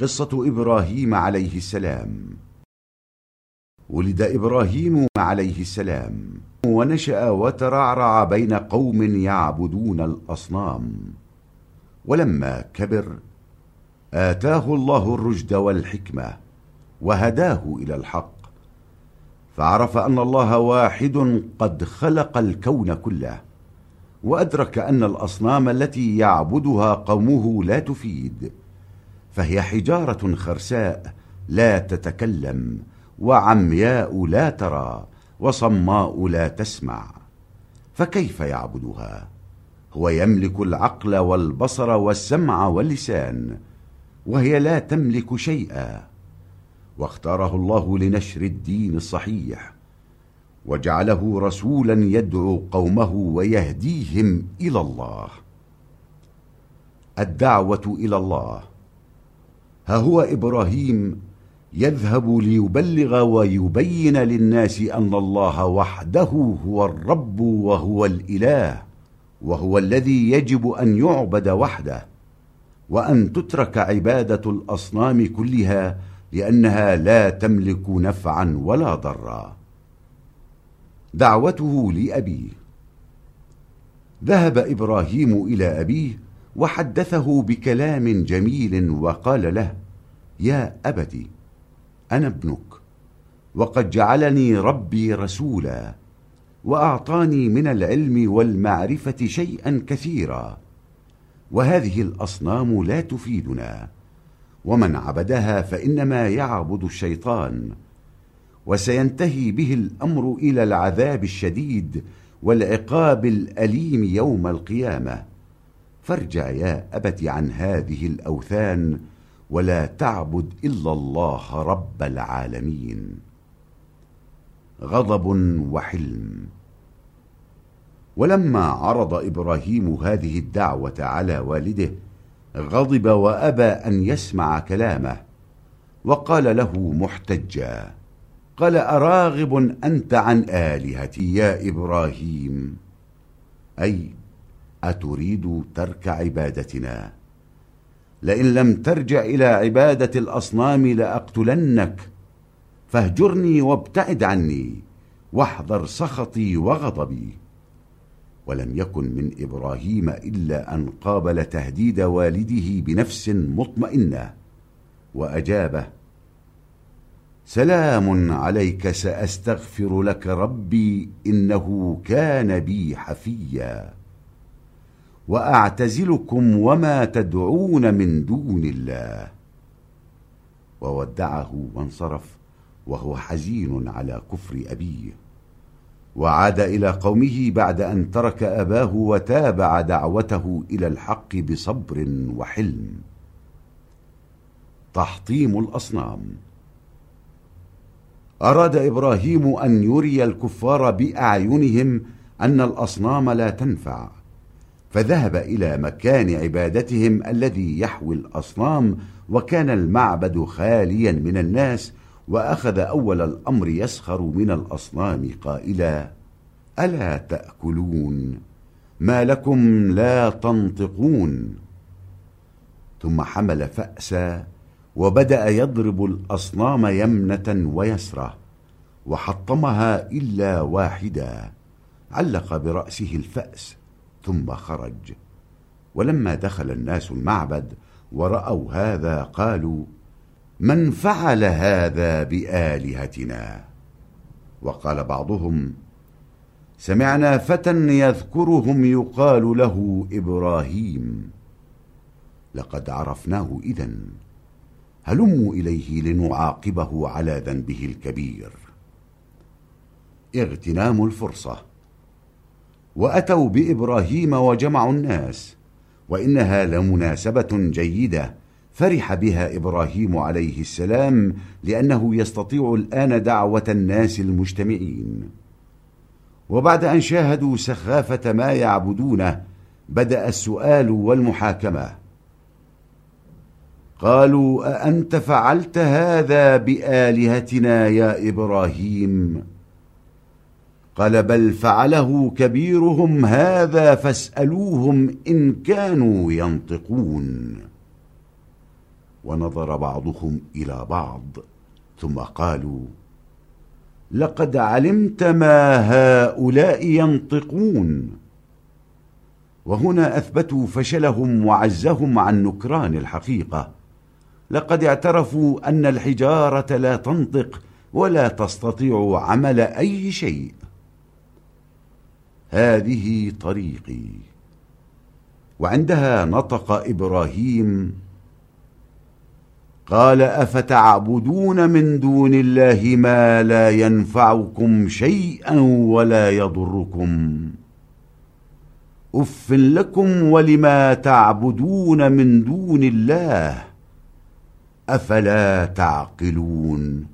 قصة إبراهيم عليه السلام. ولد إبراهيم عليه السلام. ونشأ وترعرع بين قوم يعبدون الأصنام. ولما كبر آتاه الله الرشد والحكمة وهداه إلى الحق. فعرف أن الله واحد قد خلق الكون كله وأدرك أن الأصنام التي يعبدها قومه لا تفيد. فهي حجارة خرساء لا تتكلم وعمياء لا ترى وصماء لا تسمع. فكيف يعبدها؟ هو يملك العقل والبصر والسمع واللسان وهي لا تملك شيئا. واختاره الله لنشر الدين الصحيح وجعله رسولا يدعو قومه ويهديهم إلى الله. الدعوة إلى الله ها هو إبراهيم يذهب ليبلغ ويبين للناس أن الله وحده هو الرب وهو الإله وهو الذي يجب أن يعبد وحده وأن تترك عبادة الأصنام كلها لأنها لا تملك نفعا ولا ضرا. دعوته لأبيه. ذهب إبراهيم إلى أبيه وحدثه بكلام جميل وقال له يا أبت أنا ابنك وقد جعلني ربي رسولا وأعطاني من العلم والمعرفة شيئا كثيرا وهذه الأصنام لا تفيدنا ومن عبدها فإنما يعبد الشيطان وسينتهي به الأمر إلى العذاب الشديد والعقاب الأليم يوم القيامة. فارجع يا أبت عن هذه الأوثان ولا تعبد إلا الله رب العالمين. غضب وحلم. ولما عرض إبراهيم هذه الدعوة على والده غضب وأبى أن يسمع كلامه وقال له محتجا قال أراغب أنت عن آلهتي يا إبراهيم؟ أي أتريد ترك عبادتنا؟ لئن لم ترجع إلى عبادة الأصنام لأقتلنك. فاهجرني وابتعد عني واحذر سخطي وغضبي. ولم يكن من إبراهيم إلا أن قابل تهديد والده بنفس مطمئنة. وأجابه سلام عليك سأستغفر لك ربي إنه كان بي حفيا. وأعتزلكم وما تدعون من دون الله. وودعه وانصرف وهو حزين على كفر أبيه. وعاد إلى قومه بعد أن ترك أباه وتابع دعوته إلى الحق بصبر وحلم. تحطيم الأصنام. أراد إبراهيم أن يري الكفار بأعينهم أن الأصنام لا تنفع. فذهب إلى مكان عبادتهم الذي يحوي الأصنام وكان المعبد خاليا من الناس وأخذ أول الأمر يسخر من الأصنام قائلا ألا تأكلون؟ ما لكم لا تنطقون؟ ثم حمل فأسا وبدأ يضرب الأصنام يمنة ويسرة وحطمها إلا واحدا علق برأسه الفأس. ثم خرج. ولما دخل الناس المعبد ورأوا هذا قالوا من فعل هذا بآلهتنا؟ وقال بعضهم سمعنا فتى يذكرهم يقال له إبراهيم. لقد عرفناه إذن هلموا إليه لنعاقبه على ذنبه الكبير. اغتنام الفرصة. وأتوا بإبراهيم وجمعوا الناس وإنها لمناسبة جيدة فرح بها إبراهيم عليه السلام لأنه يستطيع الآن دعوة الناس المجتمعين. وبعد أن شاهدوا سخافة ما يعبدونه بدأ السؤال والمحاكمة. قالوا أأنت فعلت هذا بآلهتنا يا إبراهيم؟ قال بل فعله كبيرهم هذا فاسألوهم إن كانوا ينطقون. ونظر بعضهم إلى بعض ثم قالوا لقد علمت ما هؤلاء ينطقون. وهنا أثبتوا فشلهم وعزهم عن نكران الحقيقة. لقد اعترفوا أن الحجارة لا تنطق ولا تستطيع عمل أي شيء. هذه طريقي. وعندها نطق إبراهيم قال أفتعبدون من دون الله ما لا ينفعكم شيئا ولا يضركم. أف لكم ولما تعبدون من دون الله أفلا تعقلون؟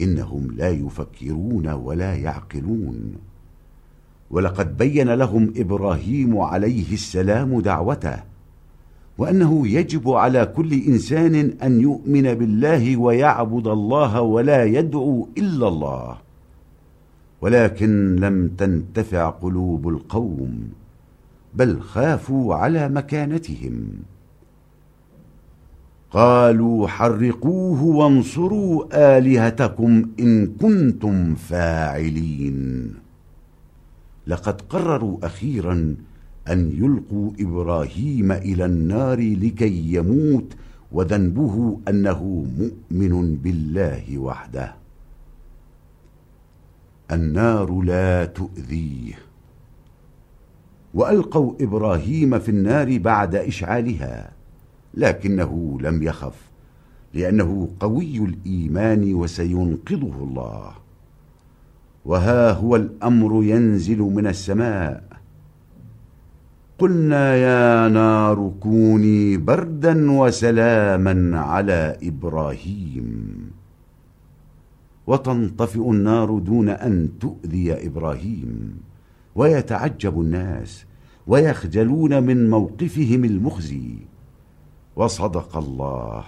إنهم لا يفكرون ولا يعقلون. ولقد بين لهم إبراهيم عليه السلام دعوته وأنه يجب على كل إنسان أن يؤمن بالله ويعبد الله ولا يدعو إلا الله ولكن لم تنتفع قلوب القوم بل خافوا على مكانتهم. قالوا حرقوه وانصروا آلهتكم إن كنتم فاعلين. لقد قرروا أخيرا أن يلقوا إبراهيم إلى النار لكي يموت وذنبه أنه مؤمن بالله وحده. النار لا تؤذيه. وألقوا إبراهيم في النار بعد إشعالها لكنه لم يخف لأنه قوي الإيمان وسينقذه الله. وها هو الأمر ينزل من السماء. قلنا يا نار كوني بردا وسلاما على إبراهيم. وتنطفئ النار دون أن تؤذي إبراهيم. ويتعجب الناس ويخجلون من موقفهم المخزي. وصدق الله.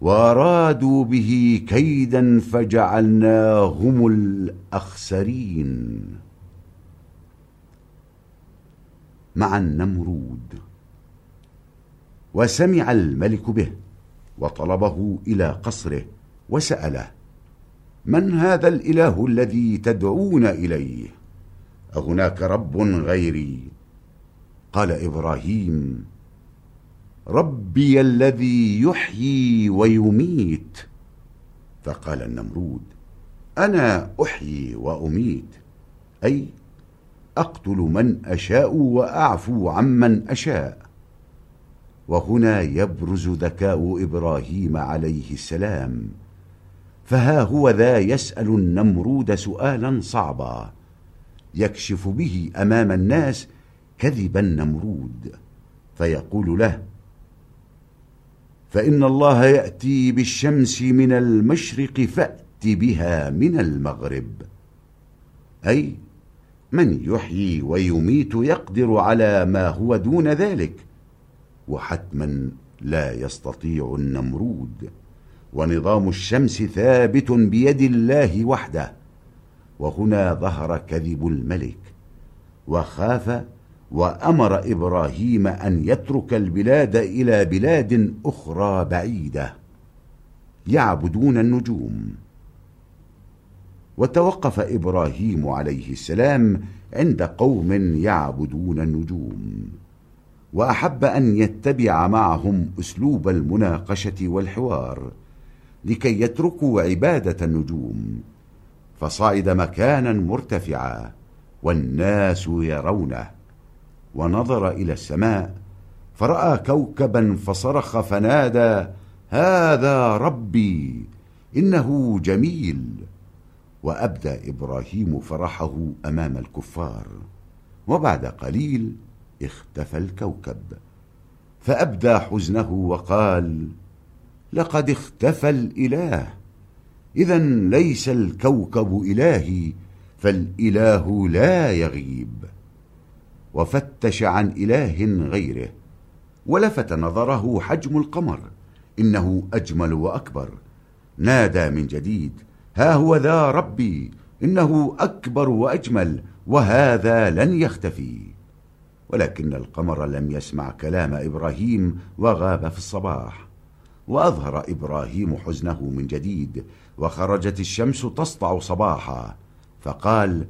وارادوا به كيدا فجعلناهم الأخسرين. مع النمرود وسمع الملك به وطلبه إلى قصره وسأله من هذا الإله الذي تدعون إليه؟ أهناك رب غيري؟ قال إبراهيم ربي الذي يحيي ويميت. فقال النمرود أنا أحيي وأميت. أي أقتل من أشاء وأعفو عمن أشاء. وهنا يبرز ذكاء إبراهيم عليه السلام. فها هو ذا يسأل النمرود سؤالا صعبا. يكشف به أمام الناس كذب النمرود. فيقول له فإن الله يأتي بالشمس من المشرق فأت بها من المغرب. أي من يحيي ويميت يقدر على ما هو دون ذلك وحتما لا يستطيع النمرود. ونظام الشمس ثابت بيد الله وحده وهنا ظهر كذب الملك وخاف وأمر إبراهيم أن يترك البلاد إلى بلاد أخرى بعيدة. يعبدون النجوم. وتوقف إبراهيم عليه السلام عند قوم يعبدون النجوم. وأحب أن يتبع معهم أسلوب المناقشة والحوار لكي يتركوا عبادة النجوم. فصعد مكانا مرتفعا والناس يرونه. ونظر إلى السماء فرأى كوكبا فصرخ فنادى هذا ربي! إنه جميل! وأبدى إبراهيم فرحه أمام الكفار. وبعد قليل اختفى الكوكب فأبدى حزنه وقال لقد اختفى الإله إذا ليس الكوكب إلهي فالإله لا يغيب. وفتش عن إله غيره ولفت نظره حجم القمر إنه أجمل وأكبر. نادى من جديد ها هو ذا ربي إنه أكبر وأجمل وهذا لن يختفي. ولكن القمر لم يسمع كلام إبراهيم وغاب في الصباح. وأظهر إبراهيم حزنه من جديد وخرجت الشمس تسطع صباحا فقال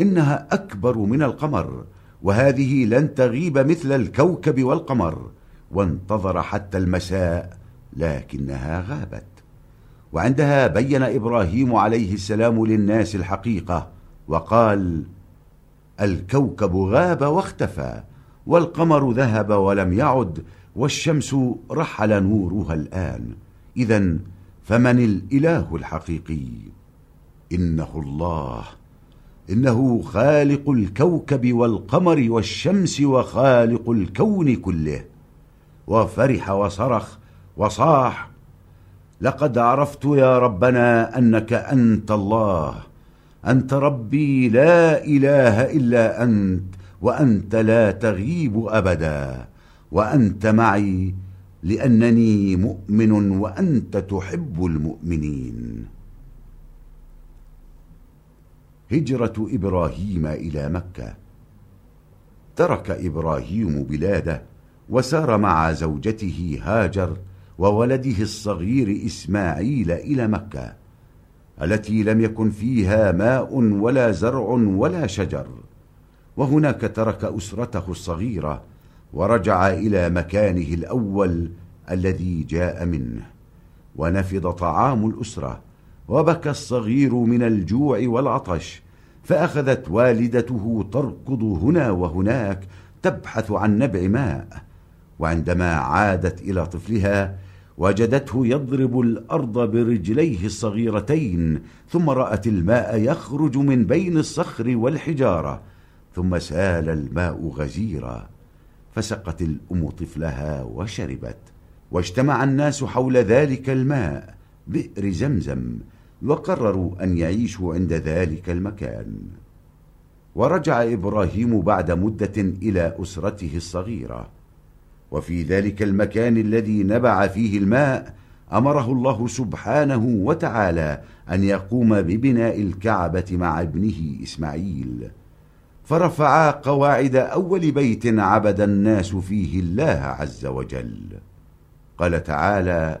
إنها أكبر من القمر وهذه لن تغيب مثل الكوكب والقمر وانتظر حتى المساء لكنها غابت. وعندها بين إبراهيم عليه السلام للناس الحقيقة وقال الكوكب غاب واختفى والقمر ذهب ولم يعد والشمس رحل نورها الآن. إذا فمن الإله الحقيقي؟ إنه الله. إنه خالق الكوكب والقمر والشمس وخالق الكون كله. وفرح وصرخ وصاح لقد عرفت يا ربنا أنك أنت الله. أنت ربي لا إله إلا أنت وأنت لا تغيب أبدا. وأنت معي لأنني مؤمن وأنت تحب المؤمنين. هجرة إبراهيم إلى مكة. ترك إبراهيم بلاده وسار مع زوجته هاجر وولده الصغير إسماعيل إلى مكة التي لم يكن فيها ماء ولا زرع ولا شجر. وهناك ترك أسرته الصغيرة ورجع إلى مكانه الأول الذي جاء منه ونفض طعام الأسرة. وبكى الصغير من الجوع والعطش فأخذت والدته تركض هنا وهناك تبحث عن نبع ماء. وعندما عادت إلى طفلها وجدته يضرب الأرض برجليه الصغيرتين ثم رأت الماء يخرج من بين الصخر والحجارة ثم سال الماء غزيرا. فسقت الأم طفلها وشربت. واجتمع الناس حول ذلك الماء بئر زمزم وقرروا أن يعيشوا عند ذلك المكان. ورجع إبراهيم بعد مدة إلى أسرته الصغيرة. وفي ذلك المكان الذي نبع فيه الماء أمره الله سبحانه وتعالى أن يقوم ببناء الكعبة مع ابنه إسماعيل. فرفعا قواعد أول بيت عبد الناس فيه الله عز وجل. قال تعالى